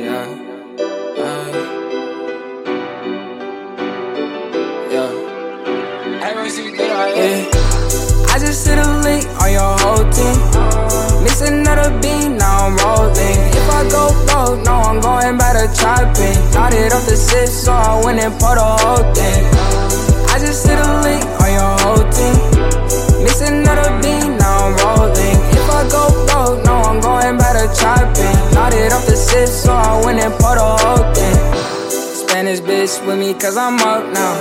yeah, yeah. yeah. I just hit a link on your whole team. Miss another bean, now I'm rolling. If I go broke, no, I'm going by the chopping. it off the sit, so I went and poured the whole thing. I just hit a link on your whole team. Miss another bean, now I'm rolling. If I go broke, no, I'm going by the chopping. Bitch with me, cause I'm up now.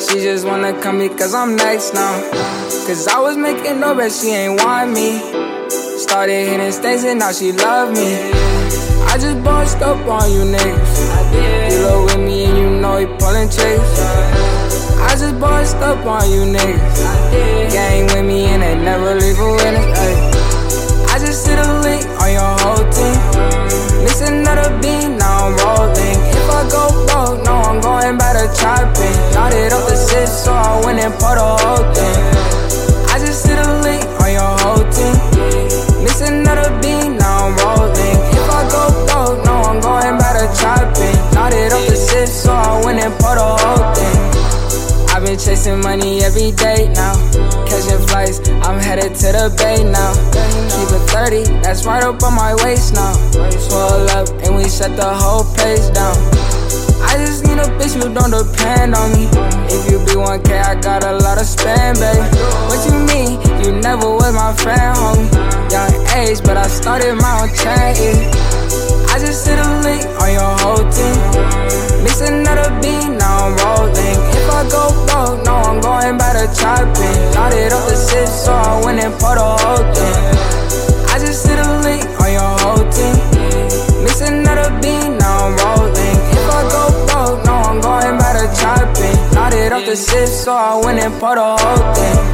She just wanna come me, cause I'm next now. Cause I was making no bet, she ain't want me. Started hitting stains and now she love me. I just bossed up on you niggas. You low with me and you know he pulling tricks. I just bossed up on you niggas. Gang with me and they never chasing money every day now. Catching flights, I'm headed to the bay now. Keep it 30, that's right up on my waist now. Pull up and we shut the whole place down. I just need a bitch who don't depend on me. If you be 1K, I got a lot of spend, babe. What you mean? You never was my friend, homie. Young age, but I started my own chain. yeah. Sip, so I went and pour the whole thing.